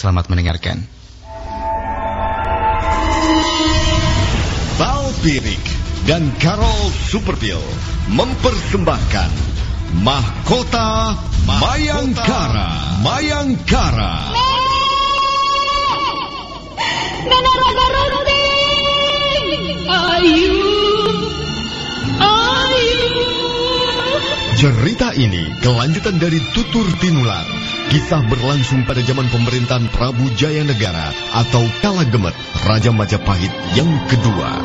selamat mendengarkan. Bal Pirik dan Carol Superbill mempersembahkan Mahkota Mayangkara. Mayangkara. Runting! Ayu! Ayu! Cerita ini kelanjutan dari Tutur Tinular. Kisah berlangsung pada zaman pemerintahan Prabu Jaya Negara atau Kala Gemet, Raja Majapahit yang kedua.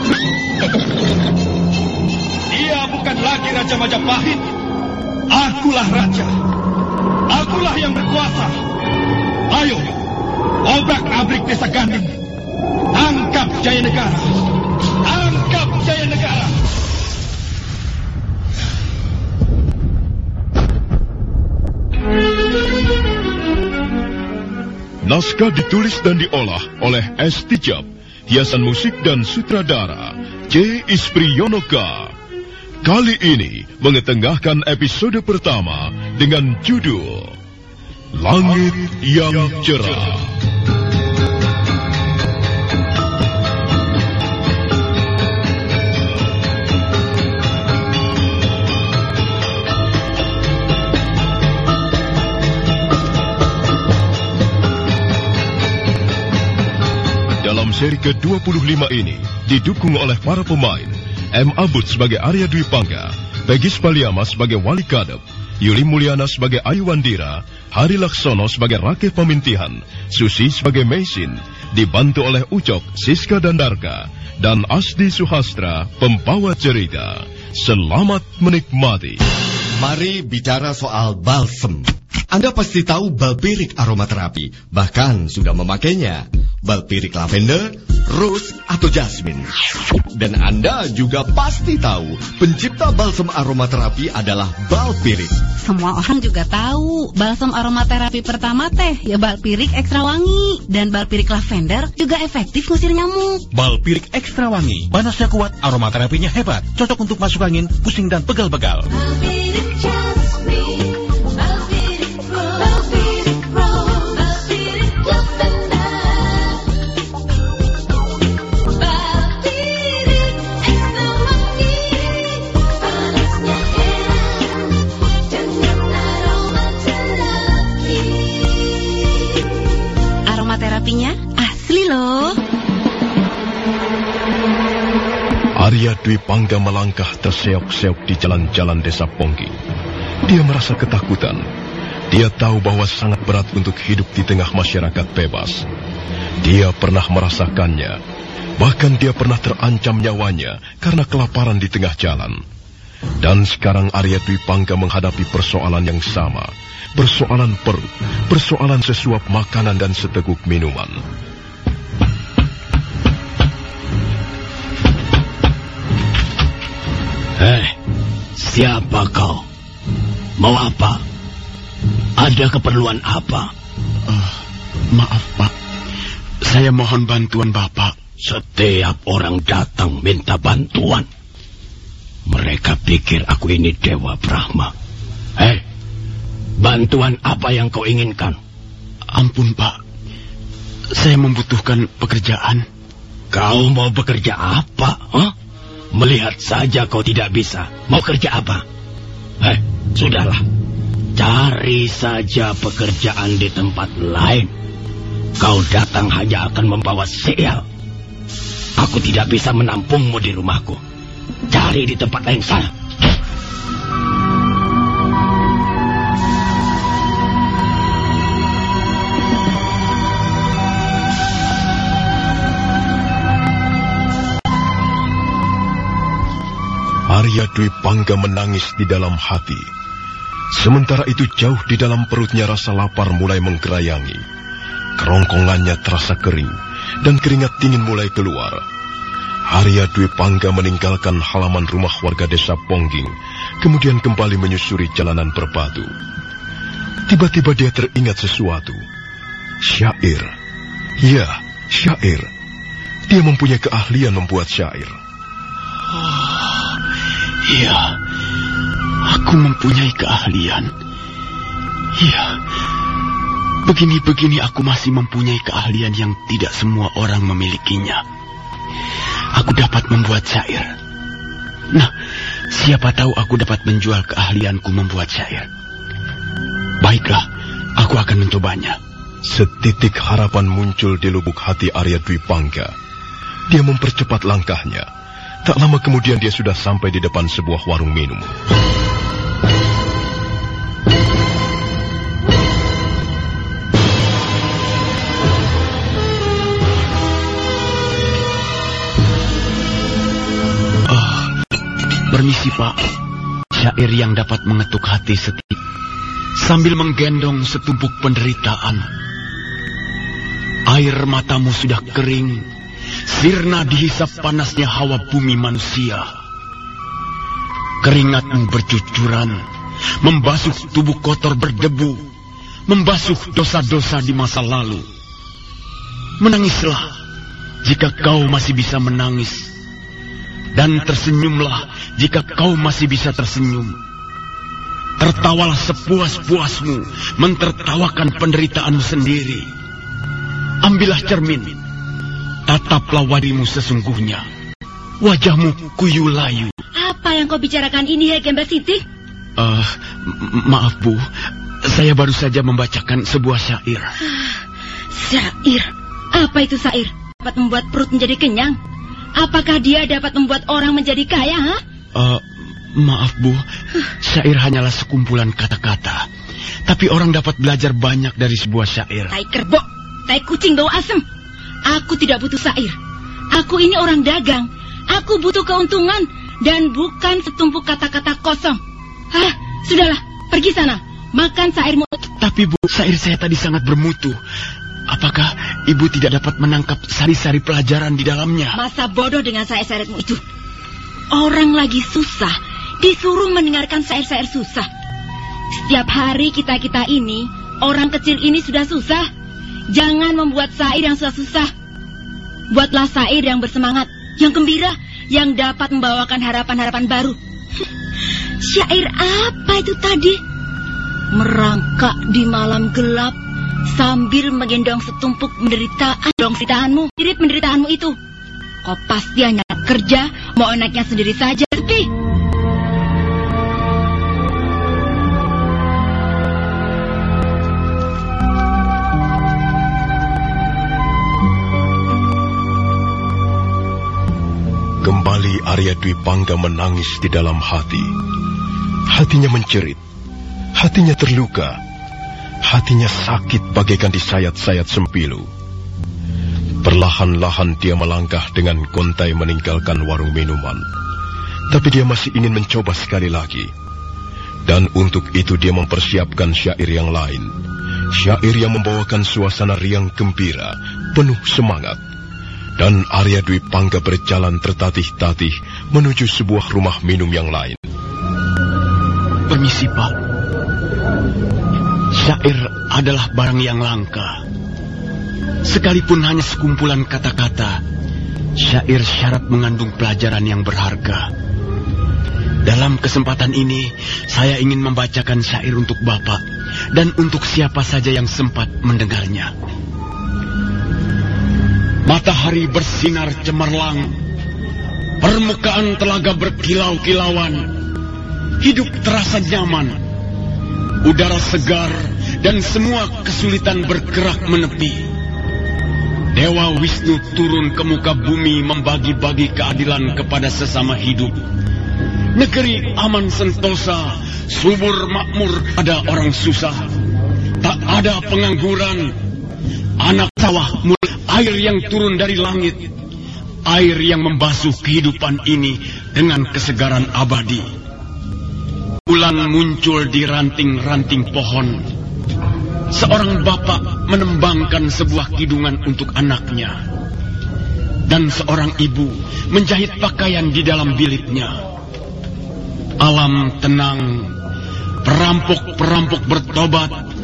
Dia bukan lagi Raja Majapahit. Akulah raja. Akulah yang berkuasa. Ayo, obrak-abrik desa Ganding. Tangkap Jaya Negara. Tangkap Jaya Negara. Naskah ditulis dan diolah oleh S. Tijab, hiasan musik dan sutradara C. Ispriyonoka. Kali ini mengetengahkan episode pertama dengan judul Langit yang Cerah. Seri ke-25 ini didukung oleh para pemain M. Abud sebagai Arya Dwi Pangga, Pegis Paliama sebagai Wali Kadep, Yuli Mulyana sebagai Ayu Wandira, Hari Laksono sebagai Rakeh Pemintihan, Susi sebagai Meisin, dibantu oleh Ucok, Siska dan Darka, dan Asdi Suhastra, pembawa cerita. Selamat menikmati. Mari bicara soal balsem. Anda pasti tahu balpirik aromaterapi, bahkan sudah memakainya. Balpirik lavender, rose, atau jasmine. Dan Anda juga pasti tahu pencipta balsem aromaterapi adalah balpirik. Semua orang juga tahu balsam aromaterapi pertama teh ya balpirik ekstra wangi dan balpirik lavender juga efektif ngusir nyamuk. Balpirik ekstra wangi, panasnya kuat, aromaterapinya hebat, cocok untuk masuk angin, pusing dan pegal-pegal. Balpirik Jasmine, Dwi Pangga melangkah terseok-seok di jalan-jalan desa Pongki. Dia merasa ketakutan. Dia tahu bahwa sangat berat untuk hidup di tengah masyarakat bebas. Dia pernah merasakannya. Bahkan dia pernah terancam nyawanya karena kelaparan di tengah jalan. Dan sekarang Arya Dwi Pangga menghadapi persoalan yang sama. Persoalan perut, persoalan sesuap makanan dan seteguk minuman. Siapa kau? Mau apa? Ada keperluan apa? Eh, maaf, Pak. Saya mohon bantuan Bapak. Setiap orang datang minta bantuan. Mereka pikir aku ini Dewa Brahma. Hei, bantuan apa yang kau inginkan? Ampun, Pak. Saya membutuhkan pekerjaan. Kau mau bekerja apa? Huh? Melihat saja kau tidak bisa. Mau kerja apa? Hei, sudahlah. Cari saja pekerjaan di tempat lain. Kau datang hanya akan membawa sial. Aku tidak bisa menampungmu di rumahku. Cari di tempat lain sana. Arya Dwi Pangga menangis di dalam hati. Sementara itu jauh di dalam perutnya rasa lapar mulai menggerayangi. Kerongkongannya terasa kering dan keringat dingin mulai keluar. Arya Dwi Pangga meninggalkan halaman rumah warga desa Pongging, kemudian kembali menyusuri jalanan berbatu. Tiba-tiba dia teringat sesuatu. Syair. Ya, syair. Dia mempunyai keahlian membuat syair. Iya, aku mempunyai keahlian. Iya, Begini-begini aku masih mempunyai keahlian yang tidak semua orang memilikinya. Aku dapat membuat syair. Nah, siapa tahu aku dapat menjual keahlianku membuat syair. Baiklah, aku akan mencobanya. Setitik harapan muncul di lubuk hati Arya Dwi Pangga. Dia mempercepat langkahnya. Tak lama kemudian dia sudah sampai di depan sebuah warung minum. Oh, permisi pak. Syair yang dapat mengetuk hati setiap sambil menggendong setumpuk penderitaan. Air matamu sudah kering, sirna dihisap panasnya hawa bumi manusia. Keringatmu bercucuran, membasuh tubuh kotor berdebu, membasuh dosa-dosa di masa lalu. Menangislah jika kau masih bisa menangis, dan tersenyumlah jika kau masih bisa tersenyum. Tertawalah sepuas-puasmu mentertawakan penderitaanmu sendiri. Ambillah cermin, tataplah wadimu sesungguhnya. Wajahmu kuyu layu. Apa yang kau bicarakan ini, Hei Gemba Siti? Eh, m- maaf bu, saya baru saja membacakan sebuah syair. Syair. Apa itu syair? Dapat membuat perut menjadi kenyang? Apakah dia dapat membuat orang menjadi kaya, ha? Eh, maaf bu, syair hanyalah sekumpulan kata-kata. Tapi orang dapat belajar banyak dari sebuah syair. Tai kerbau, tai kucing bau asem. Aku tidak butuh syair. Aku ini orang dagang. Aku butuh keuntungan dan bukan setumpuk kata-kata kosong. Hah, sudahlah, pergi sana. Makan syairmu. Tapi bu, syair saya tadi sangat bermutu. Apakah ibu tidak dapat menangkap sari-sari pelajaran di dalamnya? Masa bodoh dengan syair-syairmu itu. Orang lagi susah, disuruh mendengarkan syair-syair susah. Setiap hari kita-kita ini, orang kecil ini sudah susah. Jangan membuat syair yang susah-susah. Buatlah syair yang bersemangat, yang gembira, yang dapat membawakan harapan-harapan baru. Syair apa itu tadi? Merangkak di malam gelap sambil menggendong setumpuk penderitaan. Dong ceritaanmu, mirip penderitaanmu itu. Kau pasti hanya kerja, mau enaknya sendiri saja. Tapi Kembali Arya Dwi Pangga menangis di dalam hati. Hatinya mencerit. Hatinya terluka. Hatinya sakit bagaikan disayat-sayat sempilu. Perlahan-lahan dia melangkah dengan kontai meninggalkan warung minuman. Tapi dia masih ingin mencoba sekali lagi. Dan untuk itu dia mempersiapkan syair yang lain. Syair yang membawakan suasana riang gembira, penuh semangat. Dan Arya Dwi Pangga berjalan tertatih-tatih menuju sebuah rumah minum yang lain. Permisi pak. Syair adalah barang yang langka. Sekalipun hanya sekumpulan kata-kata, syair syarat mengandung pelajaran yang berharga. Dalam kesempatan ini, saya ingin membacakan syair untuk Bapak dan untuk siapa saja yang sempat mendengarnya. Matahari bersinar cemerlang, permukaan telaga berkilau-kilauan, hidup terasa nyaman, udara segar dan semua kesulitan bergerak menepi. Dewa Wisnu turun ke muka bumi membagi-bagi keadilan kepada sesama hidup. Negeri aman sentosa, subur makmur ada orang susah. Tak ada pengangguran. Anak sawah mulai air yang turun dari langit. Air yang membasuh kehidupan ini dengan kesegaran abadi. Bulan muncul di ranting-ranting pohon. Seorang bapak menembangkan sebuah kidungan untuk anaknya. Dan seorang ibu menjahit pakaian di dalam biliknya. Alam tenang, perampok-perampok bertobat,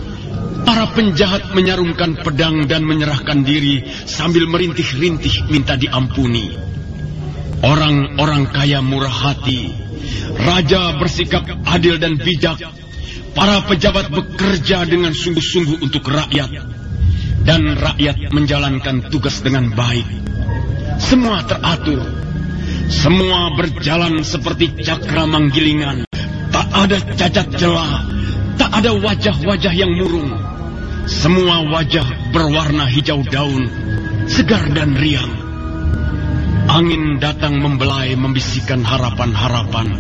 para penjahat menyarungkan pedang dan menyerahkan diri sambil merintih-rintih minta diampuni. Orang-orang kaya murah hati, raja bersikap adil dan bijak, para pejabat bekerja dengan sungguh-sungguh untuk rakyat, dan rakyat menjalankan tugas dengan baik. Semua teratur, semua berjalan seperti cakra manggilingan. Tak ada cacat celah, tak ada wajah-wajah yang murung. Semua wajah berwarna hijau daun, segar dan riang. Angin datang membelai membisikkan harapan-harapan.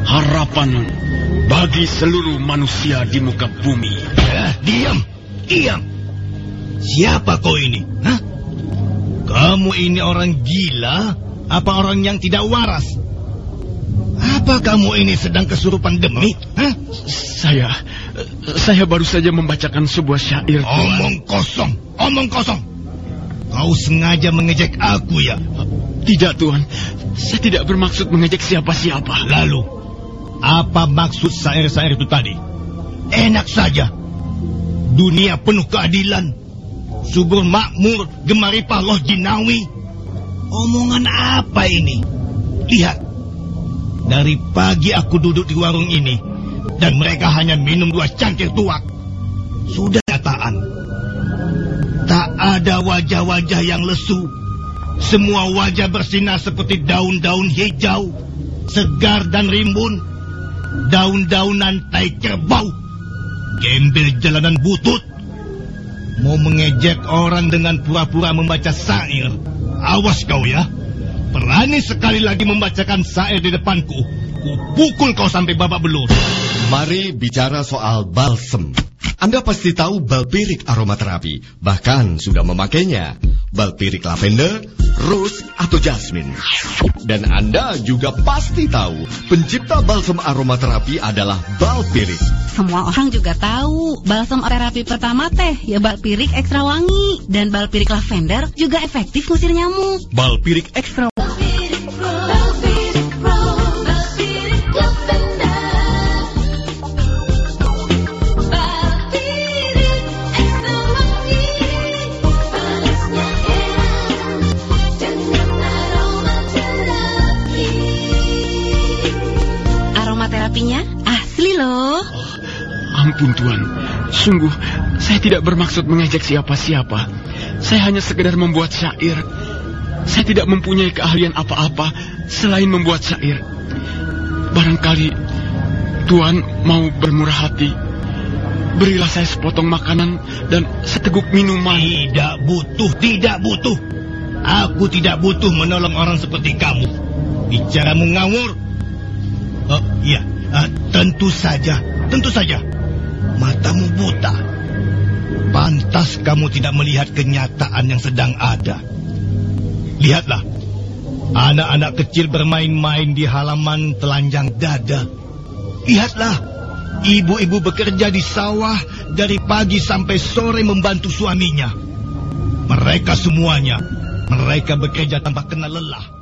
Harapan bagi seluruh manusia di muka bumi. Eh, diam, diam. Siapa kau ini? Hah? Kamu ini orang gila? Apa orang yang tidak waras? Apa kamu ini sedang kesurupan demi? Hah? Saya, saya baru saja membacakan sebuah syair. Tuan. Omong kosong, omong kosong. Kau sengaja mengejek aku ya? Tidak, Tuan. Saya tidak bermaksud mengejek siapa-siapa. Lalu, apa maksud syair-syair itu tadi? Enak saja. Dunia penuh keadilan. Subur makmur, gemaripah loh jinawi. Omongan apa ini? Lihat. Dari pagi aku duduk di warung ini. Dan mereka hanya minum dua cangkir tuak. Sudah nyataan. Tak ada wajah-wajah yang lesu. Semua wajah bersinar seperti daun-daun hijau. Segar dan rimbun. Daun-daunan tai kerbau. Gembel jalanan butut. Mau mengejek orang dengan pura-pura membaca syair. Awas kau ya. Berani sekali lagi membacakan syair di depanku. Ku pukul kau sampai babak belur. Mari bicara soal balsem. Anda pasti tahu balpirik aromaterapi, bahkan sudah memakainya. Balpirik lavender, rose, atau jasmine. Dan Anda juga pasti tahu, pencipta balsem aromaterapi adalah balpirik. Semua orang juga tahu balsam terapi pertama teh ya balpirik ekstra wangi dan balpirik lavender juga efektif ngusir nyamuk. Balpirik ekstra Balpirik Aromaterapinya asli loh. Ampun Tuan, sungguh saya tidak bermaksud mengejek siapa-siapa. Saya hanya sekedar membuat syair. Saya tidak mempunyai keahlian apa-apa selain membuat syair. Barangkali Tuan mau bermurah hati. Berilah saya sepotong makanan dan seteguk minuman. Tidak butuh, tidak butuh. Aku tidak butuh menolong orang seperti kamu. Bicaramu ngawur. Oh, iya, ah, tentu saja, tentu saja. Matamu buta. Pantas kamu tidak melihat kenyataan yang sedang ada. Lihatlah, anak-anak kecil bermain-main di halaman telanjang dada. Lihatlah, ibu-ibu bekerja di sawah dari pagi sampai sore membantu suaminya. Mereka semuanya, mereka bekerja tanpa kena lelah.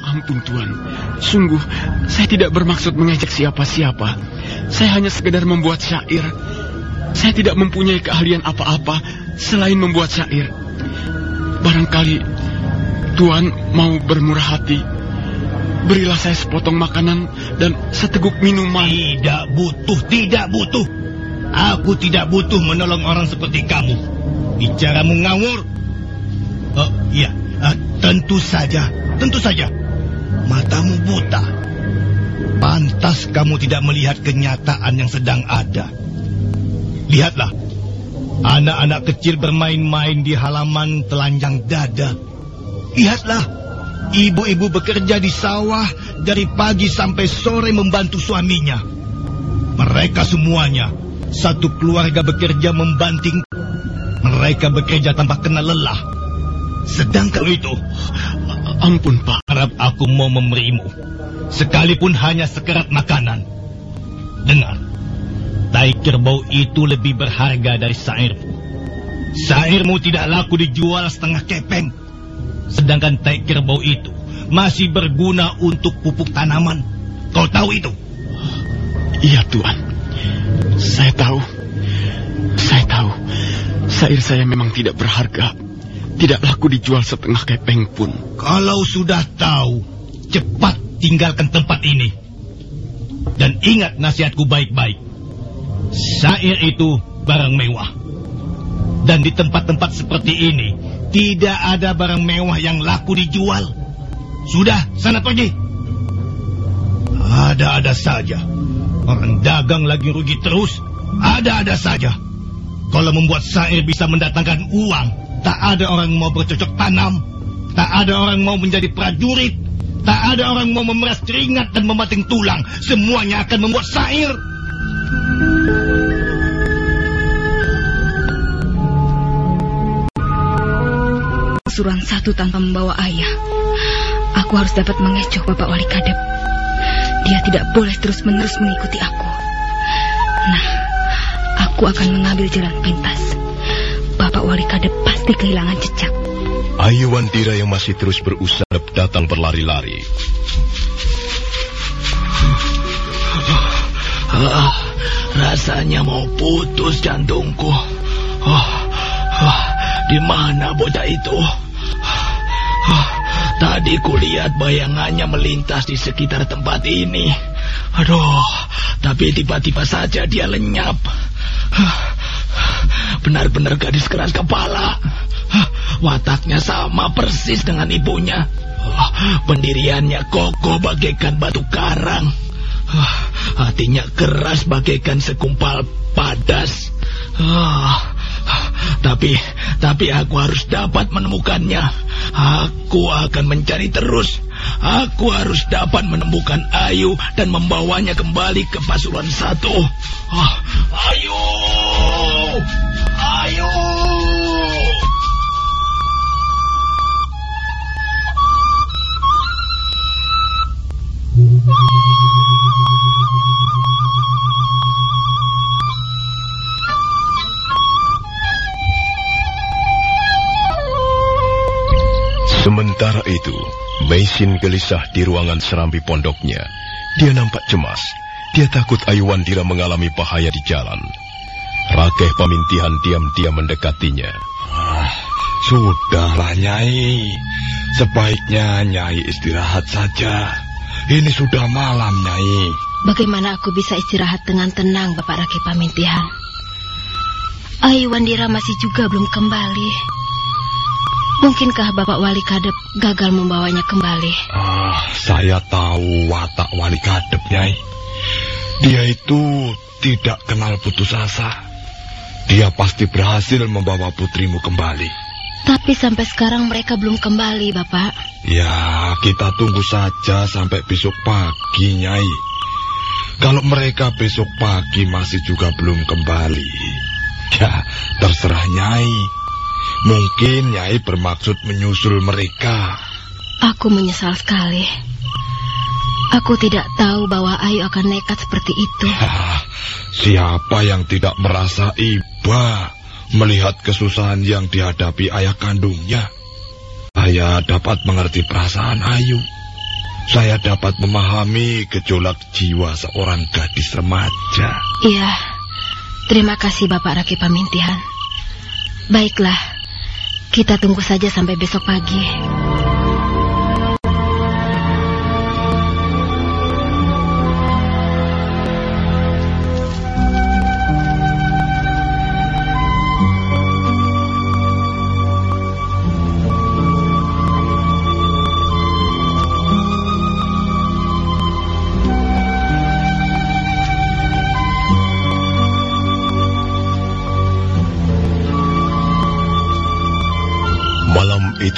Ampun Tuan, sungguh saya tidak bermaksud mengejek siapa-siapa. Saya hanya sekedar membuat syair. Saya tidak mempunyai keahlian apa-apa selain membuat syair. Barangkali Tuan mau bermurah hati. Berilah saya sepotong makanan dan seteguk minuman. Tidak butuh, tidak butuh. Aku tidak butuh menolong orang seperti kamu. Bicaramu ngawur. Oh, iya, ah, tentu saja, tentu saja. Matamu buta. Pantas kamu tidak melihat kenyataan yang sedang ada. Lihatlah, anak-anak kecil bermain-main di halaman telanjang dada. Lihatlah, ibu-ibu bekerja di sawah dari pagi sampai sore membantu suaminya. Mereka semuanya, satu keluarga bekerja membanting. Mereka bekerja tanpa kena lelah. Sedangkan itu, Ampun Pak, harap aku mau memberimu. Sekalipun hanya sekerat makanan. Dengar, tai kerbau itu lebih berharga dari sairmu. Sairmu tidak laku dijual setengah kepeng. Sedangkan tai kerbau itu masih berguna untuk pupuk tanaman. Kau tahu itu? iya Tuan. Saya tahu. Saya tahu. Syair saya memang tidak berharga. Tidak laku dijual setengah kepeng pun. Kalau sudah tahu, cepat tinggalkan tempat ini. Dan ingat nasihatku baik-baik. Sair itu barang mewah. Dan di tempat-tempat seperti ini, tidak ada barang mewah yang laku dijual. Sudah, sana pergi. Ada-ada saja. Orang dagang lagi rugi terus. Ada-ada saja. Kalau membuat sair bisa mendatangkan uang, tak ada orang mau bercocok tanam. Tak ada orang mau menjadi prajurit. Tak ada orang mau memeras keringat dan memating tulang. Semuanya akan membuat sair. Suruhan satu tanpa membawa ayah. Aku harus dapat mengecoh Bapak Wali Kadep. Dia tidak boleh terus-menerus mengikuti aku. Nah, aku akan mengambil jalan pintas. Bapak Wali Kadep pasti kehilangan jejak. Ayu Wandira yang masih terus berusaha datang berlari-lari. Ah, rasanya mau putus jantungku. Oh, oh, di mana bocah itu? Ah, tadi kulihat bayangannya melintas di sekitar tempat ini. Aduh, tapi tiba-tiba saja dia lenyap. Ah, Benar-benar gadis keras kepala. Wataknya sama persis dengan ibunya. Ah, Pendiriannya kokoh bagaikan batu karang. Ah, Hatinya keras bagaikan sekumpal padas. Ah, tapi, tapi aku harus dapat menemukannya. Aku akan mencari terus. Aku harus dapat menemukan Ayu dan membawanya kembali ke Pasuruan satu. Ah, Ayu, Ayu. Sementara itu, Meisin gelisah di ruangan serambi pondoknya. Dia nampak cemas. Dia takut Ayu Wandira mengalami bahaya di jalan. Rakeh Pamintihan diam-diam mendekatinya. Sudahlah, Nyai. Sebaiknya Nyai istirahat saja. Ini sudah malam, Nyai. Bagaimana aku bisa istirahat dengan tenang, Bapak Raki Pamintihan? Ayu Wandira masih juga belum kembali. Mungkinkah Bapak Wali Kadep gagal membawanya kembali? Ah, saya tahu watak wali kadep, Nyai. Dia itu tidak kenal putus asa. Dia pasti berhasil membawa putrimu kembali. Tapi sampai sekarang mereka belum kembali, Bapak. Ya, kita tunggu saja sampai besok pagi, Nyai. Kalau mereka besok pagi masih juga belum kembali, ya terserah Nyai. Mungkin Nyai bermaksud menyusul mereka. Aku menyesal sekali. Aku tidak tahu bahwa Ayu akan nekat seperti itu. Hah, siapa yang tidak merasa iba melihat kesusahan yang dihadapi ayah kandungnya? Saya dapat mengerti perasaan Ayu. Saya dapat memahami gejolak jiwa seorang gadis remaja. Iya. Terima kasih Bapak Raki Pamintihan. Baiklah. Kita tunggu saja sampai besok pagi.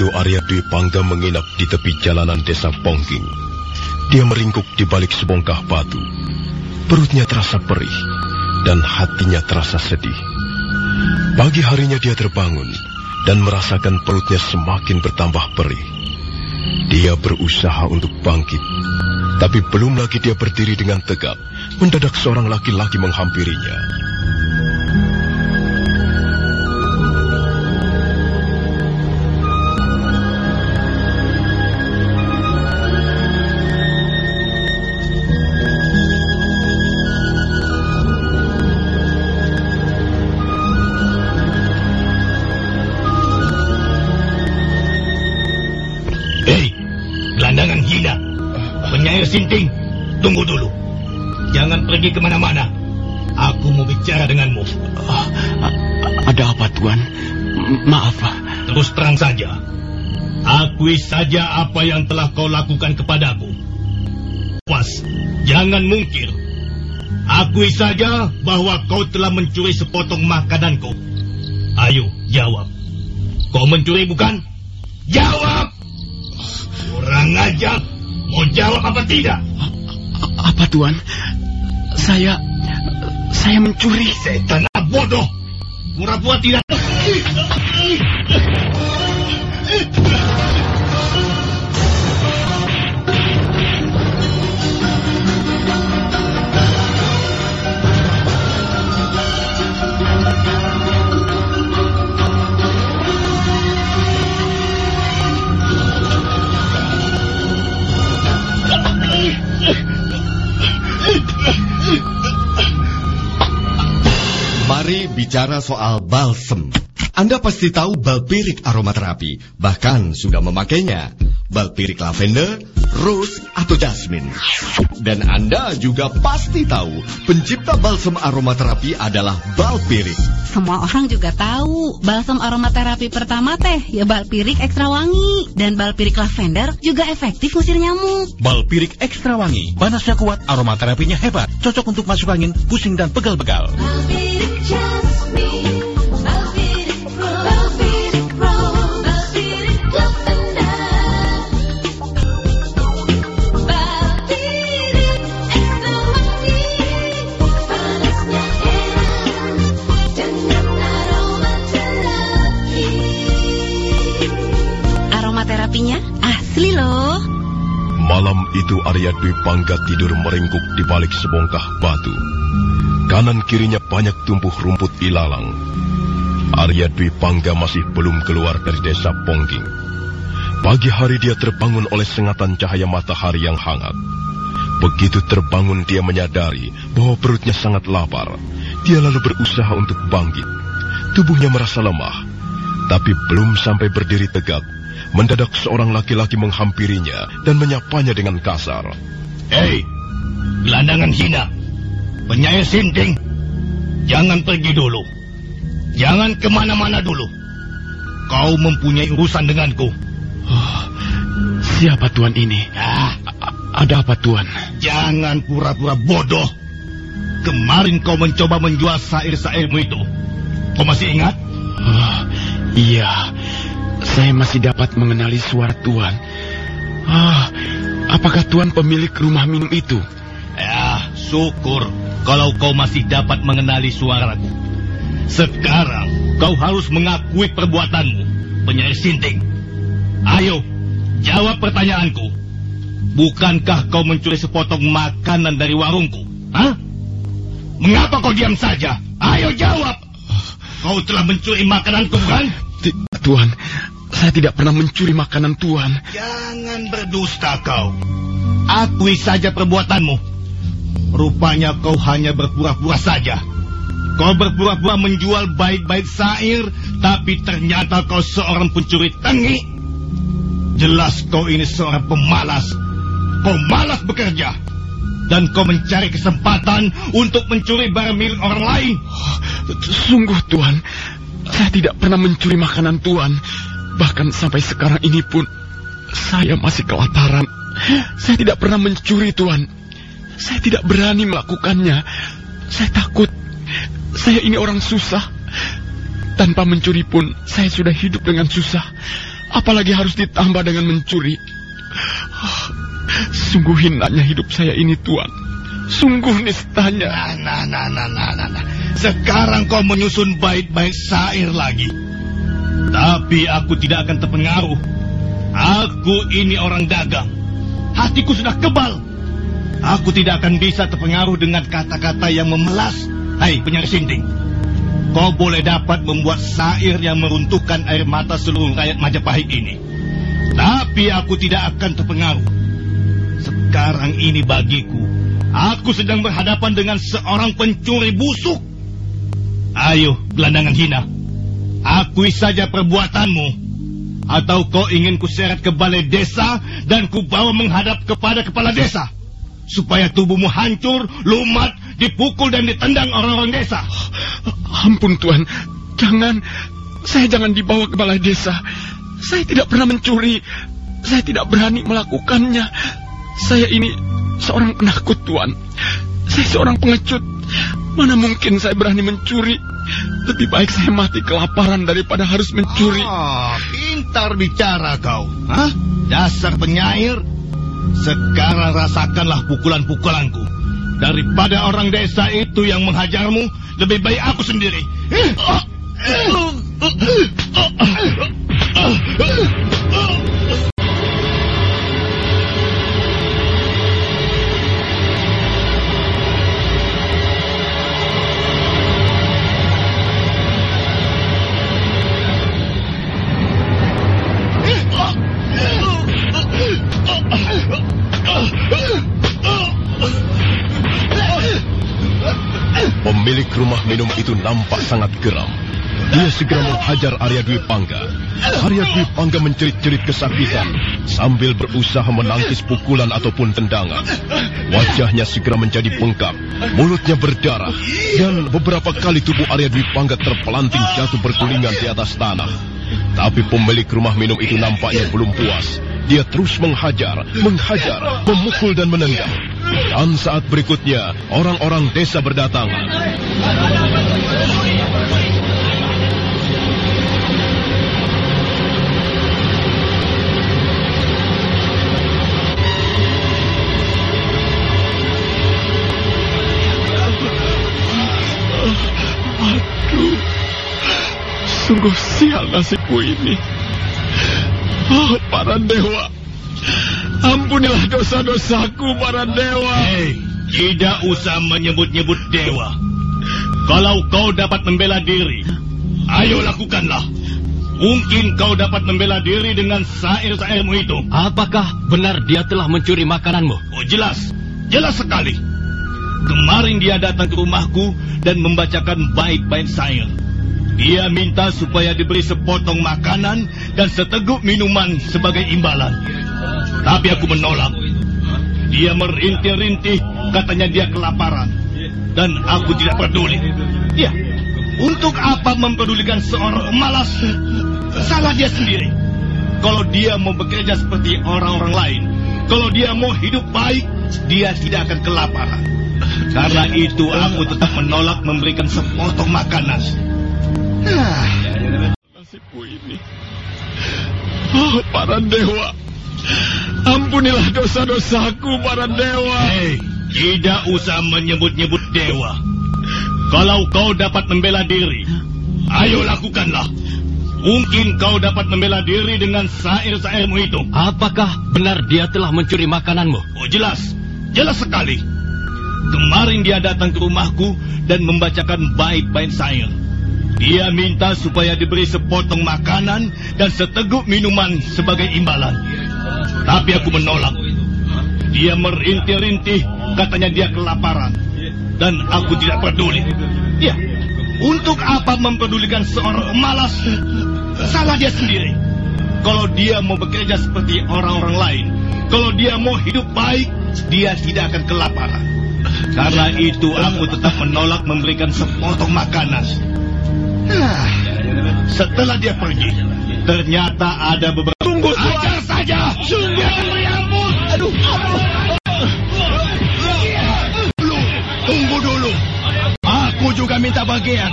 Itu Arya Dwi Pangga menginap di tepi jalanan desa Pongking. Dia meringkuk di balik sebongkah batu. Perutnya terasa perih dan hatinya terasa sedih. Pagi harinya dia terbangun dan merasakan perutnya semakin bertambah perih. Dia berusaha untuk bangkit, tapi belum lagi dia berdiri dengan tegak. Mendadak seorang laki-laki menghampirinya. Sinting, tunggu dulu. lagi ke mana-mana. Aku mau bicara denganmu. Oh, ada apa Tuan? Maaf. Terus terang saja. Akui saja apa yang telah kau lakukan kepadaku. Pas, jangan mungkir. Akui saja bahwa kau telah mencuri sepotong makananku. Ayo, jawab. Kau mencuri bukan? Jawab! Kurang ajar. Mau jawab apa tidak? Apa Tuan? Saya... Saya mencuri. Setan bodoh. Pura-pura tidak... bicara soal balsem. Anda pasti tahu balpirik aromaterapi, bahkan sudah memakainya. Balpirik lavender, rose, atau jasmine. Dan Anda juga pasti tahu pencipta balsem aromaterapi adalah balpirik. Semua orang juga tahu balsam aromaterapi pertama teh ya balpirik ekstra wangi dan balpirik lavender juga efektif ngusir nyamuk. Balpirik ekstra wangi, panasnya kuat, aromaterapinya hebat, cocok untuk masuk angin, pusing dan pegal-pegal. Balpirik itu Arya Dwi Pangga tidur meringkuk di balik sebongkah batu. Kanan kirinya banyak tumbuh rumput ilalang. Arya Dwi Pangga masih belum keluar dari desa Pongging. Pagi hari dia terbangun oleh sengatan cahaya matahari yang hangat. Begitu terbangun dia menyadari bahwa perutnya sangat lapar. Dia lalu berusaha untuk bangkit. Tubuhnya merasa lemah. Tapi belum sampai berdiri tegak, mendadak seorang laki-laki menghampirinya dan menyapanya dengan kasar. Hei, gelandangan hina. Penyair sinting. Jangan pergi dulu. Jangan ke mana-mana dulu. Kau mempunyai urusan denganku. Oh, siapa Tuan ini? Ah, ada apa Tuan? jangan pura-pura bodoh. Kemarin kau mencoba menjual sair-sairmu itu. Kau masih ingat? Oh, iya, saya masih dapat mengenali suara Tuan. Ah, apakah Tuan pemilik rumah minum itu? Ya, syukur kalau kau masih dapat mengenali suaraku. Sekarang kau harus mengakui perbuatanmu, penyair sinting. Ayo, jawab pertanyaanku. Bukankah kau mencuri sepotong makanan dari warungku? Hah? Mengapa kau diam saja? Ayo jawab. Kau telah mencuri makananku, bukan? Ti- Tuan, saya tidak pernah mencuri makanan Tuan. Jangan berdusta kau. Akui saja perbuatanmu. Rupanya kau hanya berpura-pura saja. Kau berpura-pura menjual baik-baik sair, tapi ternyata kau seorang pencuri tengi. Jelas kau ini seorang pemalas. Kau malas bekerja. Dan kau mencari kesempatan untuk mencuri barang milik orang lain. Sungguh Tuan, saya tidak pernah mencuri makanan Tuan. Bahkan sampai sekarang ini pun, saya masih kelaparan. Saya tidak pernah mencuri Tuan. Saya tidak berani melakukannya. Saya takut. Saya ini orang susah. Tanpa mencuri pun, saya sudah hidup dengan susah. Apalagi harus ditambah dengan mencuri. Ah, Sungguh hinanya hidup saya ini, Tuan. Sungguh nistanya. Nah, nah, nah, nah, nah, nah. Sekarang kau menyusun bait-bait syair lagi. Tapi aku tidak akan terpengaruh. Aku ini orang dagang. Hatiku sudah kebal. Aku tidak akan bisa terpengaruh dengan kata-kata yang memelas. Hai, penyair sinting. Kau boleh dapat membuat syair yang meruntuhkan air mata seluruh rakyat Majapahit ini. Tapi aku tidak akan terpengaruh. Sekarang ini bagiku, aku sedang berhadapan dengan seorang pencuri busuk. Ayo, gelandangan hina. Akui saja perbuatanmu. Atau kau ingin kuseret ke balai desa dan kubawa menghadap kepada kepala desa. Supaya tubuhmu hancur, lumat, dipukul dan ditendang orang-orang desa. Ampun Tuan, jangan. Saya jangan dibawa ke balai desa. Saya tidak pernah mencuri. Saya tidak berani melakukannya. Saya ini seorang penakut Tuan. Saya seorang pengecut. Mana mungkin saya berani mencuri? Lebih baik saya mati kelaparan daripada harus mencuri. Ah, pintar bicara kau. Hah? Dasar penyair. Sekarang rasakanlah pukulan-pukulanku. Daripada orang desa itu yang menghajarmu, lebih baik aku sendiri. Pemilik rumah minum itu nampak sangat geram. Dia segera menghajar Arya Dwi Pangga. Arya Dwi Pangga mencerit-cerit kesakitan sambil berusaha menangkis pukulan ataupun tendangan. Wajahnya segera menjadi bengkak, mulutnya berdarah, dan beberapa kali tubuh Arya Dwi Pangga terpelanting jatuh bergulingan di atas tanah. Tapi pemilik rumah minum itu nampaknya belum puas. Dia terus menghajar, menghajar, memukul dan menendang. Dan saat berikutnya, orang-orang desa berdatangan. Sungguh sial nasibku ini. Oh, para dewa, ampunilah dosa-dosaku, para dewa. Hei, tidak usah menyebut-nyebut dewa. Kalau kau dapat membela diri, ayo lakukanlah. Mungkin kau dapat membela diri dengan sair-sairmu itu. Apakah benar dia telah mencuri makananmu? Oh, jelas. Jelas sekali. Kemarin dia datang ke rumahku dan membacakan bait-bait sair. Dia minta supaya diberi sepotong makanan dan seteguk minuman sebagai imbalan. Tapi aku menolak. Dia merintih-rintih, katanya dia kelaparan. Dan aku tidak peduli. Ya, untuk apa mempedulikan seorang pemalas? Salah dia sendiri. Kalau dia mau bekerja seperti orang-orang lain, kalau dia mau hidup baik, dia tidak akan kelaparan. Karena itu aku tetap menolak memberikan sepotong makanan. Ah, Nasibku ini. Oh, para dewa, ampunilah dosa-dosaku, para dewa. Hei, tidak usah menyebut-nyebut dewa. Kalau kau dapat membela diri, ayo lakukanlah. Mungkin kau dapat membela diri dengan sair-sairmu itu. Apakah benar dia telah mencuri makananmu? Oh jelas, jelas sekali. Kemarin dia datang ke rumahku dan membacakan bait-bait sair. Dia minta supaya diberi sepotong makanan dan seteguk minuman sebagai imbalan. Tapi aku menolak. Dia merintih-rintih, katanya dia kelaparan. Dan aku tidak peduli. Ya, untuk apa mempedulikan seorang pemalas? Salah dia sendiri. Kalau dia mau bekerja seperti orang-orang lain, kalau dia mau hidup baik, dia tidak akan kelaparan. Karena itu aku tetap menolak memberikan sepotong makanan. Ah, Setelah dia pergi, ternyata ada beberapa... Tunggu, ajar saja! Ampun! Aduh, Dulu, tunggu dulu. Aku juga minta bagian.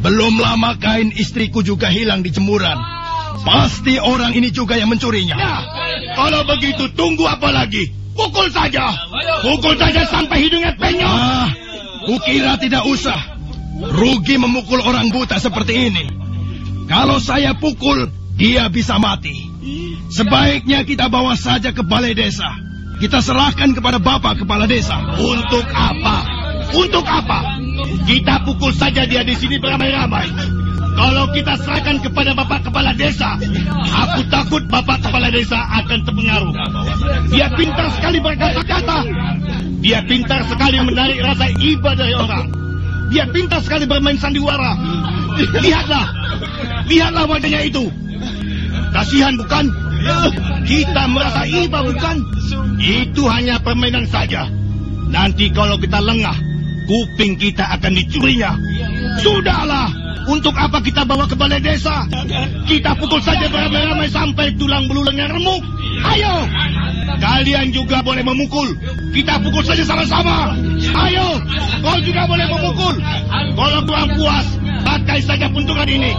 Belum lama kain istriku juga hilang di jemuran. Pasti orang ini juga yang mencurinya. Ya, kalau begitu tunggu apa lagi? Pukul saja! Pukul saja sampai hidungnya penyok! Ah, kukira tidak usah. Rugi memukul orang buta seperti ini. Kalau saya pukul, dia bisa mati. Sebaiknya kita bawa saja ke balai desa. Kita serahkan kepada bapak kepala desa. Untuk apa? Untuk apa? Kita pukul saja dia di sini beramai-ramai. Kalau kita serahkan kepada bapak kepala desa, aku takut bapak kepala desa akan terpengaruh. Dia pintar sekali berkata-kata. Dia pintar sekali menarik rasa iba dari orang. Dia pintar sekali bermain sandiwara. Lihatlah, lihatlah wajahnya itu. Kasihan bukan? Kita merasa iba bukan? Itu hanya permainan saja. Nanti kalau kita lengah, kuping kita akan dicurinya. Sudahlah, untuk apa kita bawa ke balai desa? Kita pukul saja beramai-ramai sampai tulang belulangnya remuk. Ayo, kalian juga boleh memukul. Kita pukul saja sama-sama. Ayo, kau juga boleh memukul. Kalau kurang puas, pakai saja puntungan ini.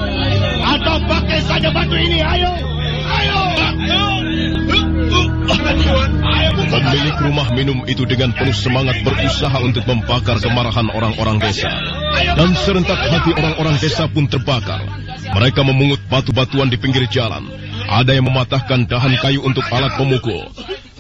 Atau pakai saja batu ini. Ayo, ayo. Pemilik rumah minum itu dengan penuh semangat berusaha untuk membakar kemarahan orang-orang desa. Dan serentak hati orang-orang desa pun terbakar. Mereka memungut batu-batuan di pinggir jalan. Ada yang mematahkan dahan kayu untuk alat pemukul.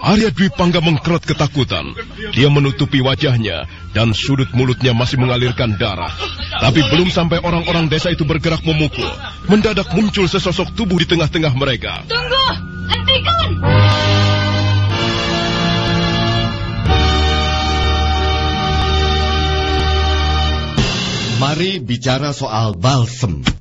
Arya Dwi Pangga mengkerut ketakutan. Dia menutupi wajahnya dan sudut mulutnya masih mengalirkan darah. Tapi belum sampai orang-orang desa itu bergerak memukul. Mendadak muncul sesosok tubuh di tengah-tengah mereka. Tunggu! Hentikan! Mari bicara soal balsem.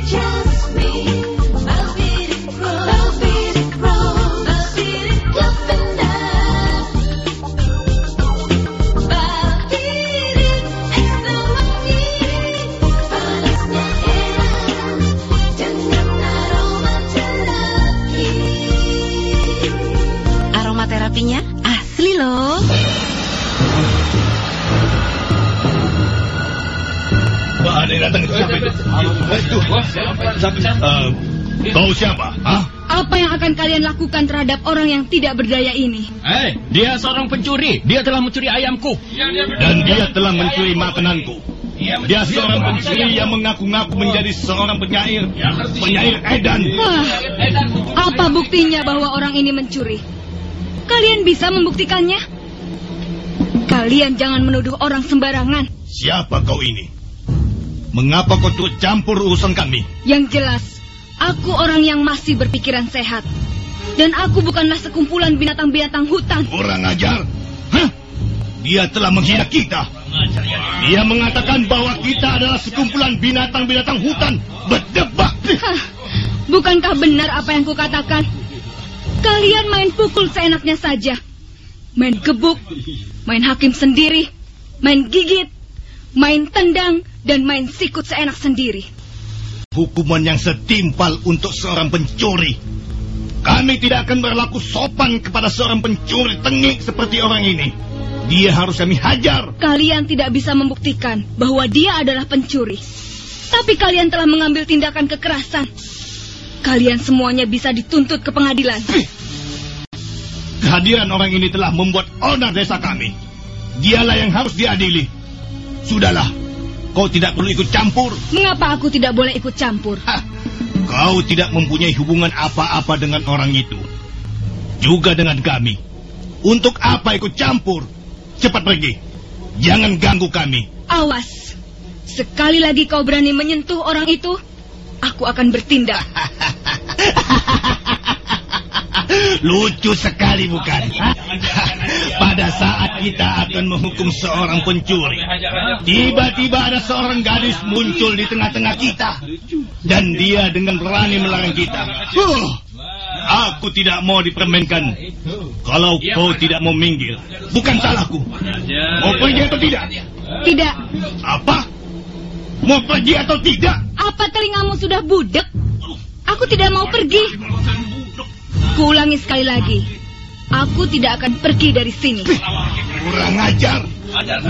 Aromaterapinya asli loh. Wah, ada yang datang. Siapa itu? Itu. Eh, kau siapa? Hah? Apa yang akan kalian lakukan terhadap orang yang tidak berdaya ini? Hei, dia seorang pencuri. Dia telah mencuri ayamku. Dan dia telah mencuri makananku. Dia seorang pencuri yang mengaku-ngaku menjadi seorang penyair. Penyair edan. Wah, apa buktinya bahwa orang ini mencuri? Kalian bisa membuktikannya? Kalian jangan menuduh orang sembarangan. Siapa kau ini? Mengapa kau turut campur urusan kami? Yang jelas, aku orang yang masih berpikiran sehat. Dan aku bukanlah sekumpulan binatang-binatang hutan. Orang ajar. Hah? Dia telah menghina kita. Dia mengatakan bahwa kita adalah sekumpulan binatang-binatang hutan. Berdebat. Hah, bukankah benar apa yang kukatakan? Kalian main pukul seenaknya saja. Main gebuk, main hakim sendiri, main gigit, main tendang, dan main sikut seenak sendiri. Hukuman yang setimpal untuk seorang pencuri. Kami tidak akan berlaku sopan kepada seorang pencuri tengik seperti orang ini. Dia harus kami hajar. Kalian tidak bisa membuktikan bahwa dia adalah pencuri. Tapi kalian telah mengambil tindakan kekerasan. Kalian semuanya bisa dituntut ke pengadilan. Kehadiran orang ini telah membuat onar desa kami. Dialah yang harus diadili. Sudahlah, kau tidak perlu ikut campur. Mengapa aku tidak boleh ikut campur? Hah, kau tidak mempunyai hubungan apa-apa dengan orang itu. Juga dengan kami. Untuk apa ikut campur? Cepat pergi. Jangan ganggu kami. Awas. Sekali lagi kau berani menyentuh orang itu, aku akan bertindak. Lucu sekali bukan? Pada saat kita akan menghukum seorang pencuri, tiba-tiba ada seorang gadis muncul di tengah-tengah kita. Dan dia dengan berani melarang kita. Huh, aku tidak mau dipermainkan. Kalau kau tidak mau minggir, bukan salahku. Mau pergi atau tidak? Tidak. Apa? Mau pergi atau tidak? Apa telingamu sudah budek? Aku tidak mau pergi. Kuulangi sekali lagi. Aku tidak akan pergi dari sini. Kurang ajar.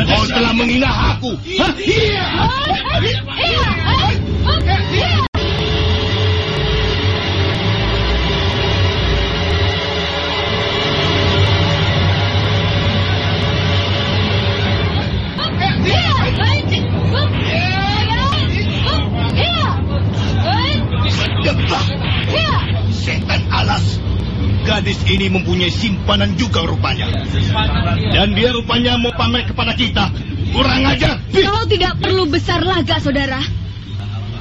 Kau telah menghina aku. Hah? Iya. Gadis ini mempunyai simpanan juga rupanya. Dan dia rupanya mau pamer kepada kita. Kurang ajar. Kau tidak perlu besar laga, saudara.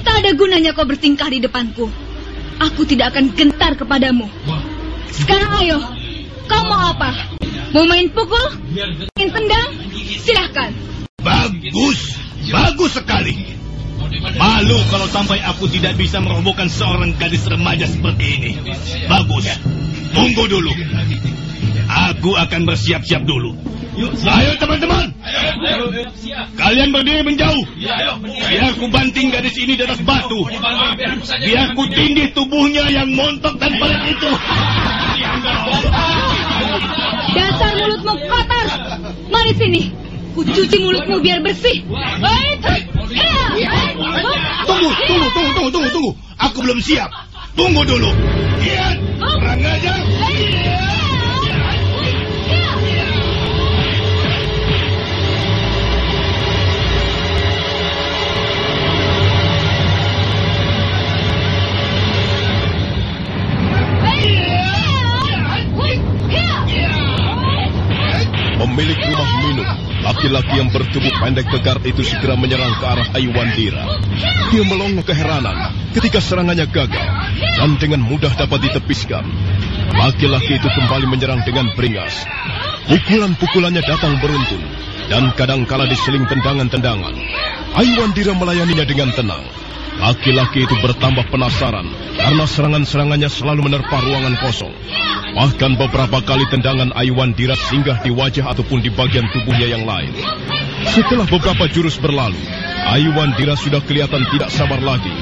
Tak ada gunanya kau bertingkah di depanku. Aku tidak akan gentar kepadamu. Sekarang ayo, kau mau apa? Mau main pukul? Main tendang? Silahkan. Bagus, bagus sekali. Malu kalau sampai aku tidak bisa merobohkan seorang gadis remaja seperti ini. Bagus. Tunggu dulu. Aku akan bersiap-siap dulu. Ayo teman-teman. Kalian berdiri menjauh. Biar ku banting gadis ini di atas batu. Biar ku tindih tubuhnya yang montok dan pelit itu. Dasar mulutmu kotor. Mari sini. Ku cuci mulutmu biar bersih. Tunggu, tunggu, tunggu, tunggu, tunggu, tunggu. Aku belum siap. Tunggu dulu. Ian, kurang ajar. Yang bertubuh pendek tegar itu segera menyerang ke arah Aiwandira. Dia melongo keheranan ketika serangannya gagal dan dengan mudah dapat ditepiskan. Laki-laki itu kembali menyerang dengan beringas. Pukulan-pukulannya datang beruntun dan kadangkala diseling tendangan-tendangan. Aiwandira melayaninya dengan tenang. Laki-laki itu bertambah penasaran karena serangan-serangannya selalu menerpa ruangan kosong. Bahkan beberapa kali tendangan Aiwandira singgah di wajah ataupun di bagian tubuhnya yang lain. Setelah beberapa jurus berlalu, Aiwandira sudah kelihatan tidak sabar lagi.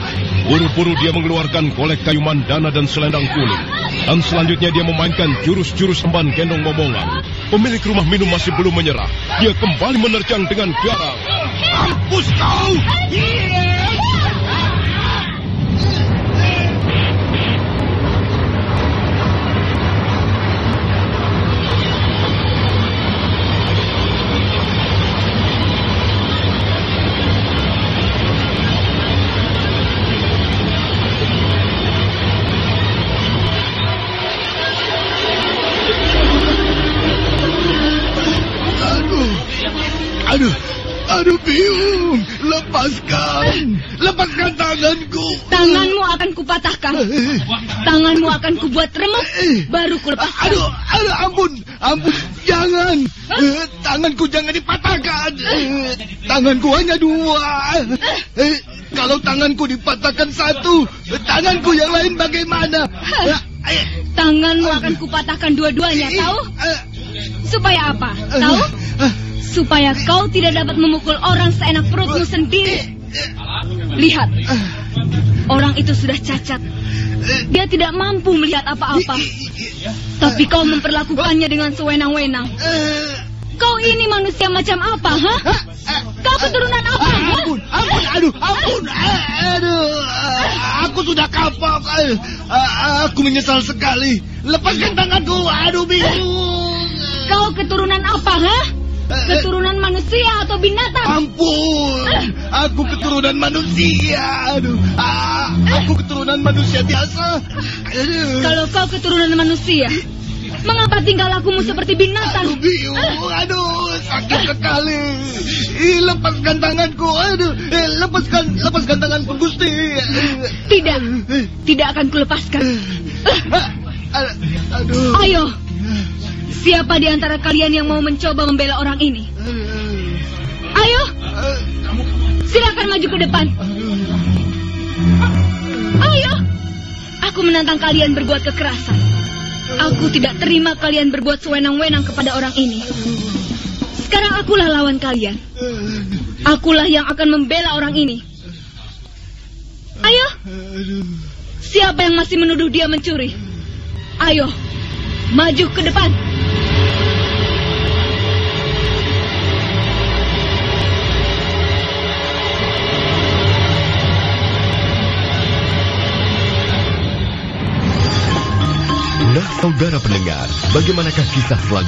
Buru-buru dia mengeluarkan kolek kayu mandana dan selendang kuning. Dan selanjutnya dia memainkan jurus-jurus emban gendong momongan. Pemilik rumah minum masih belum menyerah. Dia kembali menerjang dengan garang. Mampus kau! Aduh, aduh biung, lepaskan, lepaskan tanganku. Tanganmu akan kupatahkan. Tanganmu akan kubuat remuk, baru kulepaskan. Aduh, aduh, ampun, ampun, jangan. Eh, tanganku jangan dipatahkan. Eh, tanganku hanya dua. Eh, kalau tanganku dipatahkan satu, eh, tanganku yang lain bagaimana? Eh, Tanganmu akan kupatahkan dua-duanya, tahu? Supaya apa? Tahu? Supaya kau tidak dapat memukul orang seenak perutmu sendiri. Lihat, orang itu sudah cacat. Dia tidak mampu melihat apa-apa. Tapi kau memperlakukannya dengan sewenang-wenang. Kau ini manusia macam apa, ha? Kau keturunan apa? Ampun, ampun, aduh, ampun, aduh, aku sudah kapok, aku menyesal sekali. Lepaskan tanganku, aduh bingung. Kau keturunan apa, ha? Keturunan manusia atau binatang? Ampun, aku keturunan manusia, aduh, ah, aku keturunan manusia biasa. Aduh. Kalau kau keturunan manusia, mengapa tingkah lakumu seperti binatang? Aduh, bingung, aduh, sakit sekali. Ih, lepaskan tanganku, aduh, eh, lepaskan, lepaskan tanganku, Gusti. Tidak, tidak akan kulepaskan. Aduh. Ayo, siapa di antara kalian yang mau mencoba membela orang ini? Ayo, silakan maju ke depan. Ayo, aku menantang kalian berbuat kekerasan. Aku tidak terima kalian berbuat sewenang-wenang kepada orang ini. Sekarang akulah lawan kalian. Akulah yang akan membela orang ini. Ayo, siapa yang masih menuduh dia mencuri? Ayo, maju ke depan. Saudara pendengar, bagaimanakah kisah selanjutnya?